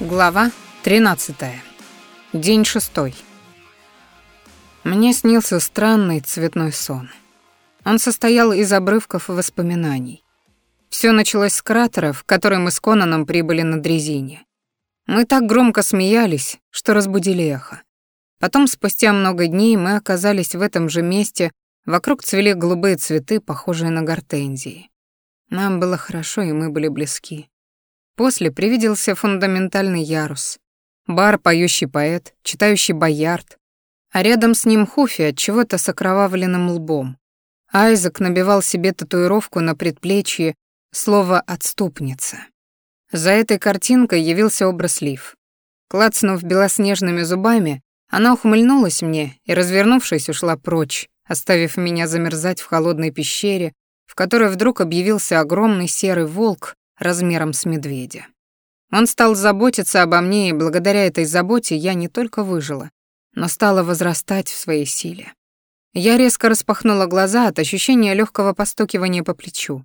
Глава 13. День шестой. Мне снился странный цветной сон. Он состоял из обрывков воспоминаний. Все началось с кратера, в который мы с Конаном прибыли на дрезине. Мы так громко смеялись, что разбудили эхо. Потом, спустя много дней, мы оказались в этом же месте, вокруг цвели голубые цветы, похожие на гортензии. Нам было хорошо, и мы были близки. После привиделся фундаментальный ярус. Бар, поющий поэт, читающий боярд. А рядом с ним Хуфи от чего-то с окровавленным лбом. Айзек набивал себе татуировку на предплечье слово «отступница». За этой картинкой явился образ Лив. Клацнув белоснежными зубами, она ухмыльнулась мне и, развернувшись, ушла прочь, оставив меня замерзать в холодной пещере, в которой вдруг объявился огромный серый волк размером с медведя. Он стал заботиться обо мне, и благодаря этой заботе я не только выжила, но стала возрастать в своей силе. Я резко распахнула глаза от ощущения легкого постукивания по плечу.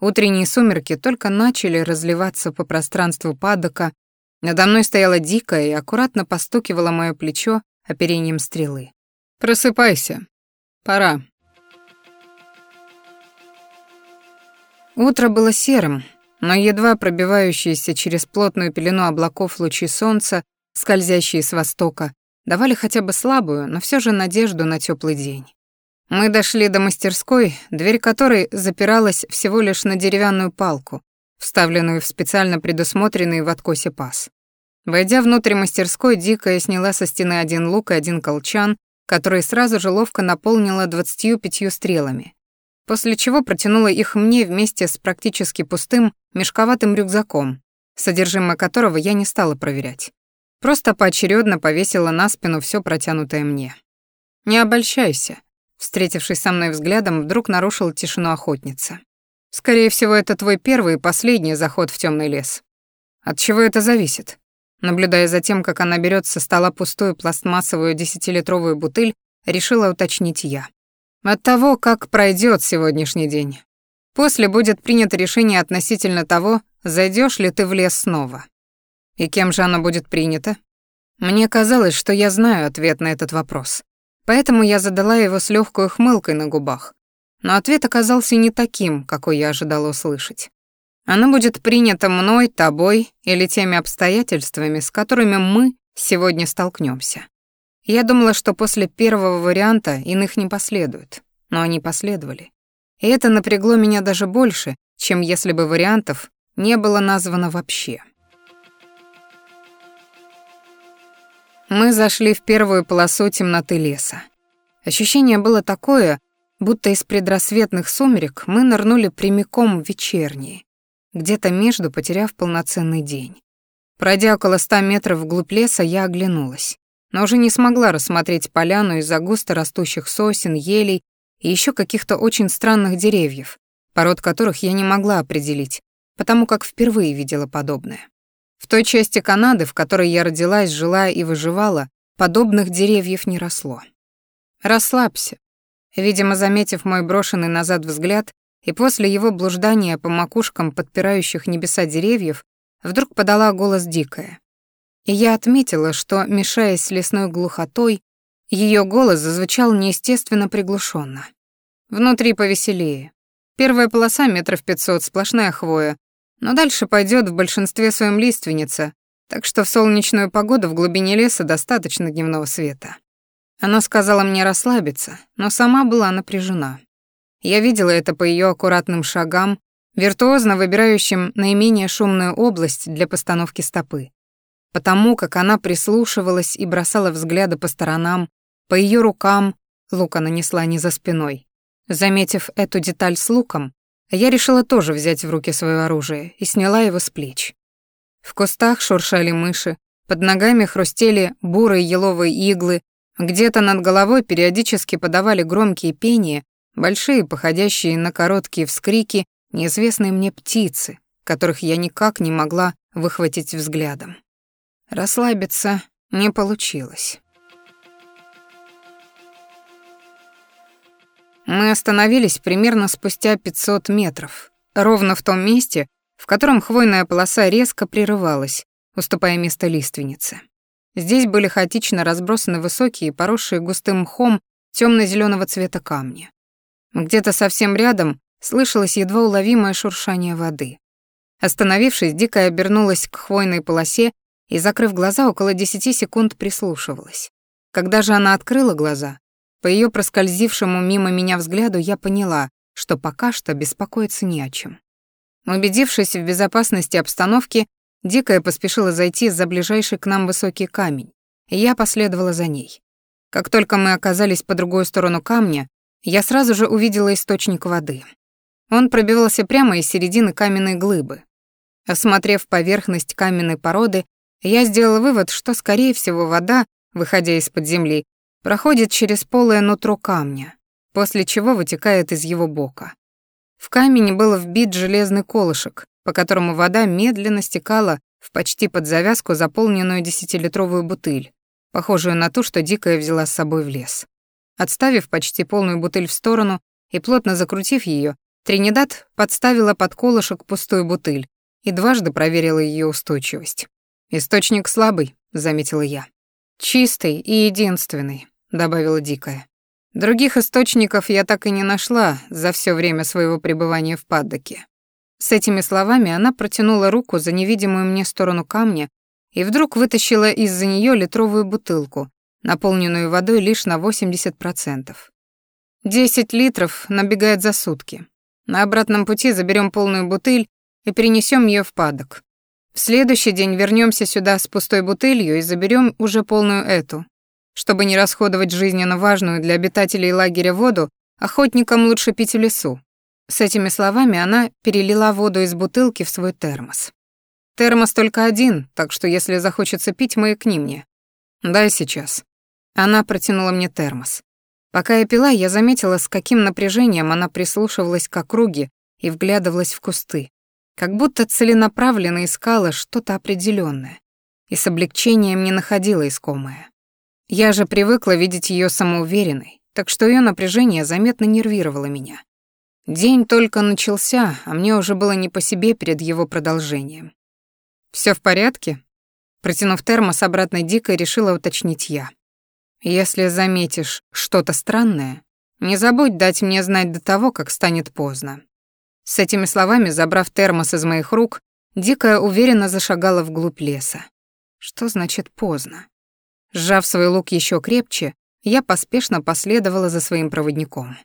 Утренние сумерки только начали разливаться по пространству падока, надо мной стояла дикая и аккуратно постукивала мое плечо оперением стрелы. «Просыпайся. Пора». Утро было серым, но едва пробивающиеся через плотную пелену облаков лучи солнца, скользящие с востока, давали хотя бы слабую, но все же надежду на теплый день. Мы дошли до мастерской, дверь которой запиралась всего лишь на деревянную палку, вставленную в специально предусмотренный в откосе паз. Войдя внутрь мастерской, Дикая сняла со стены один лук и один колчан, который сразу же ловко наполнила двадцатью пятью стрелами, после чего протянула их мне вместе с практически пустым мешковатым рюкзаком, содержимое которого я не стала проверять. Просто поочередно повесила на спину все протянутое мне. «Не обольщайся», — встретившись со мной взглядом, вдруг нарушил тишину охотница. «Скорее всего, это твой первый и последний заход в темный лес. От чего это зависит?» Наблюдая за тем, как она берет со стола пустую пластмассовую десятилитровую бутыль, решила уточнить я. От того, как пройдет сегодняшний день. После будет принято решение относительно того, зайдешь ли ты в лес снова. И кем же оно будет принято? Мне казалось, что я знаю ответ на этот вопрос. Поэтому я задала его с легкой хмылкой на губах. Но ответ оказался не таким, какой я ожидала услышать. Оно будет принято мной, тобой или теми обстоятельствами, с которыми мы сегодня столкнемся. Я думала, что после первого варианта иных не последует, но они последовали. И это напрягло меня даже больше, чем если бы вариантов не было названо вообще. Мы зашли в первую полосу темноты леса. Ощущение было такое, будто из предрассветных сумерек мы нырнули прямиком в вечерние, где-то между потеряв полноценный день. Пройдя около ста метров вглубь леса, я оглянулась но уже не смогла рассмотреть поляну из-за густо растущих сосен, елей и еще каких-то очень странных деревьев, пород которых я не могла определить, потому как впервые видела подобное. В той части Канады, в которой я родилась, жила и выживала, подобных деревьев не росло. «Расслабься», видимо, заметив мой брошенный назад взгляд, и после его блуждания по макушкам подпирающих небеса деревьев, вдруг подала голос дикая. Я отметила, что, мешаясь с лесной глухотой, ее голос зазвучал неестественно приглушенно. Внутри повеселее. Первая полоса метров пятьсот, сплошная хвоя, но дальше пойдет в большинстве своем лиственница, так что в солнечную погоду в глубине леса достаточно дневного света. Она сказала мне расслабиться, но сама была напряжена. Я видела это по ее аккуратным шагам, виртуозно выбирающим наименее шумную область для постановки стопы потому как она прислушивалась и бросала взгляды по сторонам, по ее рукам лука нанесла не за спиной. Заметив эту деталь с луком, я решила тоже взять в руки свое оружие и сняла его с плеч. В кустах шуршали мыши, под ногами хрустели бурые еловые иглы, где-то над головой периодически подавали громкие пения, большие, походящие на короткие вскрики, неизвестные мне птицы, которых я никак не могла выхватить взглядом. Расслабиться не получилось. Мы остановились примерно спустя 500 метров, ровно в том месте, в котором хвойная полоса резко прерывалась, уступая место лиственнице. Здесь были хаотично разбросаны высокие, поросшие густым мхом темно зеленого цвета камни. Где-то совсем рядом слышалось едва уловимое шуршание воды. Остановившись, Дикая обернулась к хвойной полосе и, закрыв глаза, около десяти секунд прислушивалась. Когда же она открыла глаза, по ее проскользившему мимо меня взгляду я поняла, что пока что беспокоиться не о чем. Убедившись в безопасности обстановки, Дикая поспешила зайти за ближайший к нам высокий камень, и я последовала за ней. Как только мы оказались по другую сторону камня, я сразу же увидела источник воды. Он пробивался прямо из середины каменной глыбы. Осмотрев поверхность каменной породы, я сделала вывод, что, скорее всего, вода, выходя из-под земли, проходит через полое нутро камня, после чего вытекает из его бока. В камень был вбит железный колышек, по которому вода медленно стекала в почти под завязку заполненную десятилитровую бутыль, похожую на ту, что Дикая взяла с собой в лес. Отставив почти полную бутыль в сторону и плотно закрутив ее, Тринидад подставила под колышек пустую бутыль и дважды проверила ее устойчивость. «Источник слабый», — заметила я. «Чистый и единственный», — добавила Дикая. «Других источников я так и не нашла за все время своего пребывания в Паддоке». С этими словами она протянула руку за невидимую мне сторону камня и вдруг вытащила из-за нее литровую бутылку, наполненную водой лишь на 80%. 10 литров набегает за сутки. На обратном пути заберем полную бутыль и перенесем ее в падок. В следующий день вернемся сюда с пустой бутылью и заберем уже полную эту. Чтобы не расходовать жизненно важную для обитателей лагеря воду, охотникам лучше пить в лесу. С этими словами она перелила воду из бутылки в свой термос. Термос только один, так что если захочется пить, маякни мне. Дай сейчас. Она протянула мне термос. Пока я пила, я заметила, с каким напряжением она прислушивалась к округе и вглядывалась в кусты как будто целенаправленно искала что-то определенное и с облегчением не находила искомое. Я же привыкла видеть ее самоуверенной, так что ее напряжение заметно нервировало меня. День только начался, а мне уже было не по себе перед его продолжением. Все в порядке?» Протянув термос обратно дико, решила уточнить я. «Если заметишь что-то странное, не забудь дать мне знать до того, как станет поздно. С этими словами, забрав термос из моих рук, Дикая уверенно зашагала вглубь леса. Что значит поздно? Сжав свой лук еще крепче, я поспешно последовала за своим проводником.